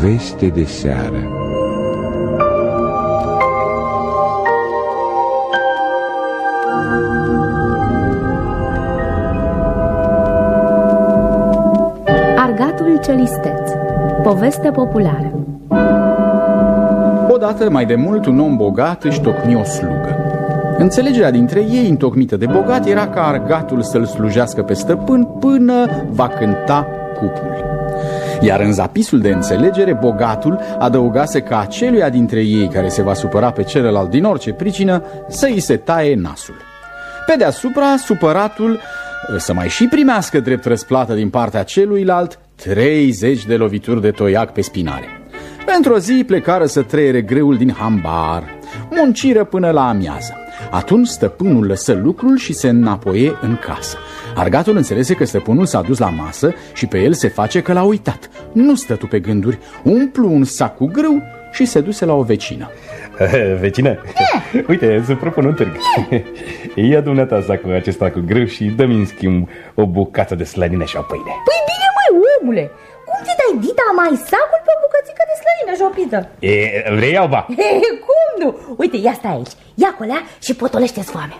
Poveste de seară Argatul celisteț Poveste populară Odată, mai de mult, un om bogat își tocmi o slugă. Înțelegerea dintre ei, întocmită de bogat, era ca argatul să-l slujească pe stăpân până va cânta cupul. Iar în zapisul de înțelegere, bogatul adăugase că aceluia dintre ei care se va supăra pe celălalt din orice pricină, să îi se taie nasul. Pe deasupra, supăratul să mai și primească drept răsplată din partea celuilalt 30 de lovituri de toiac pe spinare. Pentru o zi plecară să trăiere greul din hambar, munciră până la amiază. Atunci stăpânul lăsă lucrul și se înapoie în casă. Argatul înțelese că stăpânul s-a dus la masă și pe el se face că l-a uitat. Nu stătu pe gânduri, umplu un sac cu grâu și se duse la o vecină. Vecină, uite, îți propun un târg Ia dumneata sacul acesta cu grâu și dă-mi în schimb o bucată de slănină și o pâine Păi bine, măi, omule, cum ți dai dita mai sacul pe o bucățică de slănină jopită? e, Vrei alba? He, cum nu? Uite, ia stai aici, ia colea și potolește-ți foame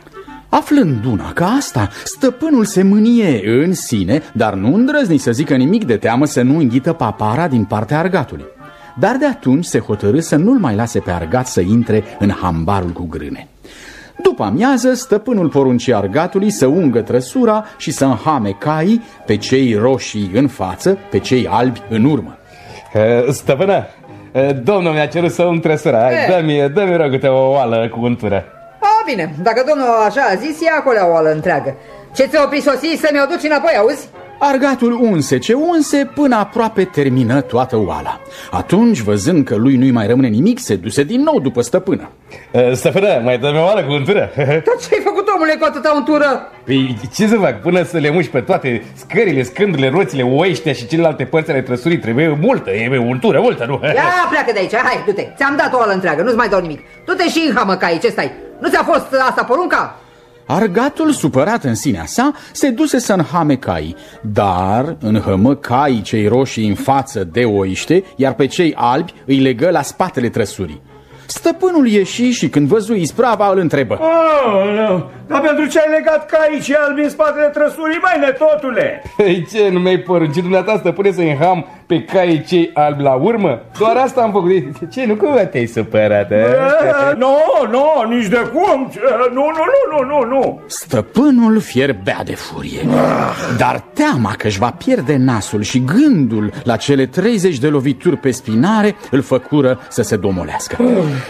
Aflând una ca asta, stăpânul se mânie în sine, dar nu îndrăzni să zică nimic de teamă să nu înghită papara din partea argatului. Dar de atunci se hotărâ să nu-l mai lase pe argat să intre în hambarul cu grâne. După amiază, stăpânul porunci argatului să ungă trăsura și să înhame caii pe cei roșii în față, pe cei albi în urmă. Stăpână, domnul mi-a cerut să ung trăsura Dă-mi, dă-mi rog o oală cu untură A, bine, dacă domnul așa a zis, ia acolo o oală întreagă. Ce ți-o prisosi să mi-o duci înapoi, auzi? Argatul unse ce unse până aproape termină toată oala. Atunci, văzând că lui nu-i mai rămâne nimic, se duse din nou după stăpână. Stăpână, mai dă-mi o oală cu untură? Dar ce-ai făcut, omule, cu atâta untură? Păi, ce să fac? Până să le muși pe toate scările, scândurile, roțile, oiștea și celelalte părți ale trăsurii, trebuie multă, e untură, multă, nu? Ia, pleacă de aici, hai, du-te, ți-am dat o oală întreagă, nu-ți mai dau nimic. Du-te și în hamă, cai, ce stai? Nu ți-a fost asta porunca? Argatul, supărat în sinea sa, se duse să înhame caii, dar înhămă caii cei roșii în față de oiște, iar pe cei albi îi legă la spatele trăsurii. Stăpânul ieși și când văzu isprava îl întrebă Oh, nu. Dar pentru ce ai legat caii și albi în spatele trăsurii, mai netotule? Păi ce, nu mi-ai poruncit dumneata stăpâne să înham pe caii cei albi la urmă? Doar asta am făcut. De Ce, nu cumva te-ai supărat, eh? Nu, nu, nici de cum. Nu, nu, nu, nu, nu, nu. Stăpânul fierbea de furie Dar teama că își va pierde nasul și gândul la cele 30 de lovituri pe spinare îl făcură să se domolească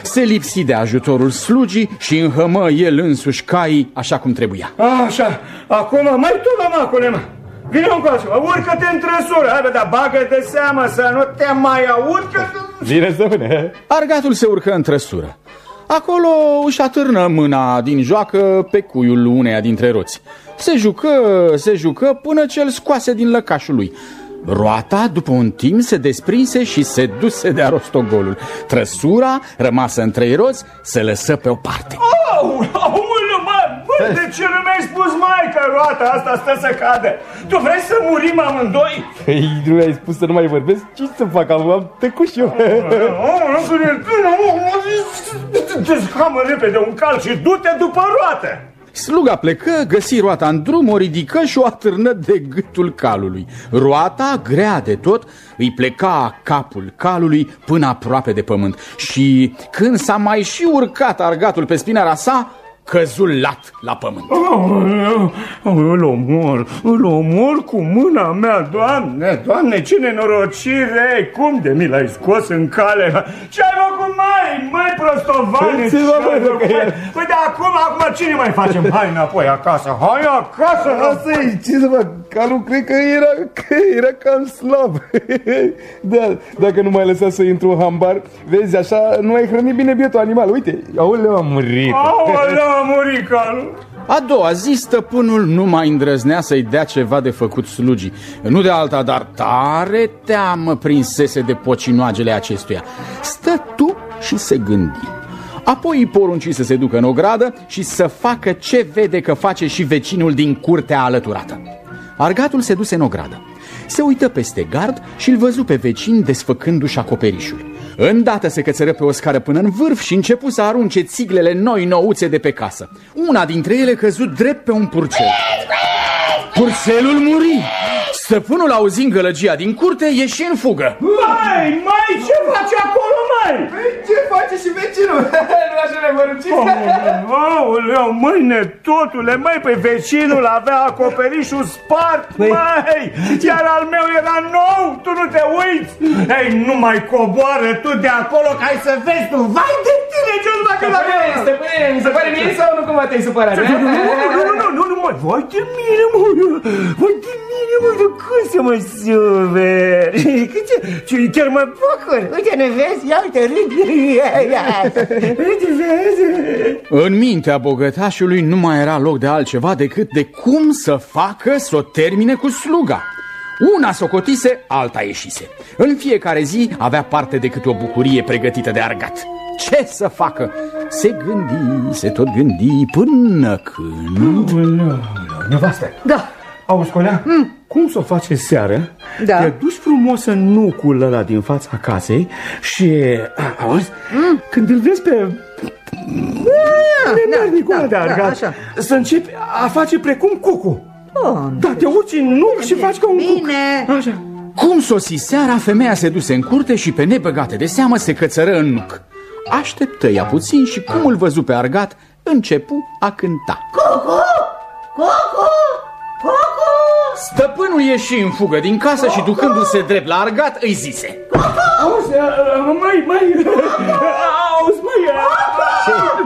Se lipsi de ajutorul slugii și înhămă el însuși caii așa cum trebuia. Așa, acum mai tu, domacule, mă. Vine încoace, mă, urcă-te în trăsură, hai, bă, dar bagă de seamă să nu te mai aud că... Bine, stăpâne. Argatul se urcă în trăsură. Acolo își atârnă mâna din joacă pe cuiul uneia dintre roți. Se jucă, se jucă până ce îl scoase din lăcașul lui. Roata, după un timp, se desprinse și se duse de arostogolul Trăsura, rămasă în trei roți, se lăsă pe o parte. Au, aulă, mă, bă, de ce nu mi-ai spus mai că roata asta stă să cadă? Tu vrei să murim amândoi? Păi, nu mi-ai spus să nu mai vorbesc? Ce să fac? Am, am tăcut și eu. Descamă repede un cal și du-te după roată! Sluga plecă, găsi roata în drum, o ridică și o atârnă de gâtul calului. Roata, grea de tot, îi pleca capul calului până aproape de pământ. Și când s-a mai și urcat argatul pe spinarea sa, căzul lat la pământ. Aoleu, Îl omor, îl omor cu mâna mea, doamne, doamne, ce nenorocire, cum de mi l-ai scos în cale? Ce ai făcut, mai, mai prostovane? Păi, ce ce mă, ai bă, făcut, că mai? e- Păi de acum, acum cine mai facem? Hai înapoi acasă, hai acasă, Asta e, ce să fac? Calul cred că era, că era cam slab. da, dacă nu mai lăsa să intru în hambar, vezi, așa nu ai hrănit bine bietul animal. Uite, aoleu, am murit. Aoleu, a murit calul. A doua zi, stăpânul nu mai îndrăznea să-i dea ceva de făcut slugii. Nu de alta, dar tare teamă prinsese de pocinoagele acestuia. Stătu și se gândi. Apoi îi porunci să se ducă în ogradă și să facă ce vede că face și vecinul din curtea alăturată. Argatul se duse în ogradă. Se uită peste gard și îl văzu pe vecin desfăcându-și acoperișul. Îndată se cățără pe o scară până în vârf și începu să arunce țiglele noi nouțe de pe casă. Una dintre ele căzut drept pe un purcel. Purcelul muri! Stăpânul auzind gălăgia din curte, ieși în fugă. Mai, mai, ce faci acolo, mai? Păi, ce face și vecinul? nu așa ne Aoleu, mâine, totule, mai pe vecinul avea acoperișul spart, Păi- mai, iar al meu era nou, tu nu te uiți? Ei, nu mai coboară tu de acolo, ca ai să vezi tu, vai de tine, ce nu dacă dacă... Stăpâne, mi se pare mie sau nu cumva te-ai supărat? Nu, nu, nu, nu, nu, nu, nu, mă, vai de mine, mă, vai de mine, mă, de cum să mă suferi? Ce, ce, chiar mă bucur, uite, ne vezi, ia uite, râd, uite, vezi? În mintea bogătașului nu mai era loc de altceva decât de cum să facă să o termine cu sluga. Una socotise, alta ieșise. În fiecare zi avea parte de câte o bucurie pregătită de argat. Ce să facă? Se gândi, se tot gândi până când... Nevastă, Da, auzi, Colea, cum să o face seară? Da. Te duci frumos în nucul ăla din fața casei și, a, auzi, când îl vezi pe nemernicul ăla de da, argat, așa. să începi a face precum cucu. Oh, Da, te urci în nuc și faci ca un Bine. cuc. Așa. Cum sosi seara, femeia se duse în curte și pe nebăgate de seamă se cățără în nuc. Așteptă ea puțin și cum îl văzu pe argat, începu a cânta. Stăpânul ieși în fugă din casă și ducându-se drept la argat îi zise Auzi, a, a, mai, mai, auzi, mai, a,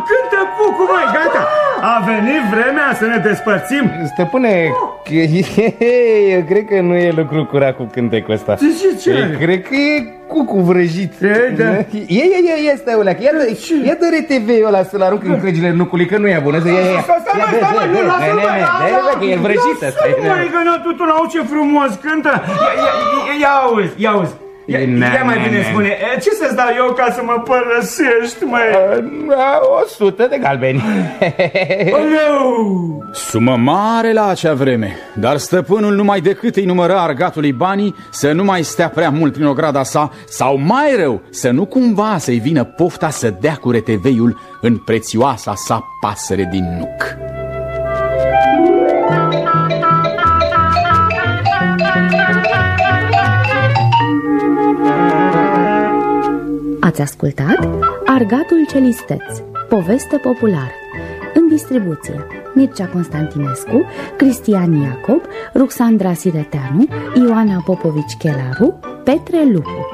cântă cucu, mai, gata. A venit vremea să ne despărțim. Stăpâne, că- eu cred că nu e lucru curat cu cântecul ăsta. Ce, ce, ce? Eu cred că e cucu vrăjit. E, da. E, e, e, e, stai, Oleac, ia dă, ia dă RTV-ul ăla să-l arunc în crăgile nucului, că nu e bună. Ia, ia, ia. Stai, stai, Ia, stai, dă, stai, dă, nu, dă. lasă-l, Ne, ne, mai, ne, lasă-l, dă, că e vrăjit ăsta. Lasă-l, mai, că nu, tu, tu n-au ce frumos cântă. Ia, ia, ia, ia auzi, ia auzi. Ia, Na, ia mai na, bine na. spune, e, ce să-ți dau eu ca să mă părăsești, mai? O sută de galbeni. Oleu! Sumă mare la acea vreme, dar stăpânul numai decât îi numără argatului banii să nu mai stea prea mult prin ograda sa sau mai rău, să nu cumva să-i vină pofta să dea cu reteveiul în prețioasa sa pasăre din nuc. Ați ascultat Argatul Celisteț, poveste populară. În distribuție Mircea Constantinescu, Cristian Iacob, Ruxandra Sireteanu, Ioana Popovici Chelaru, Petre Lupu.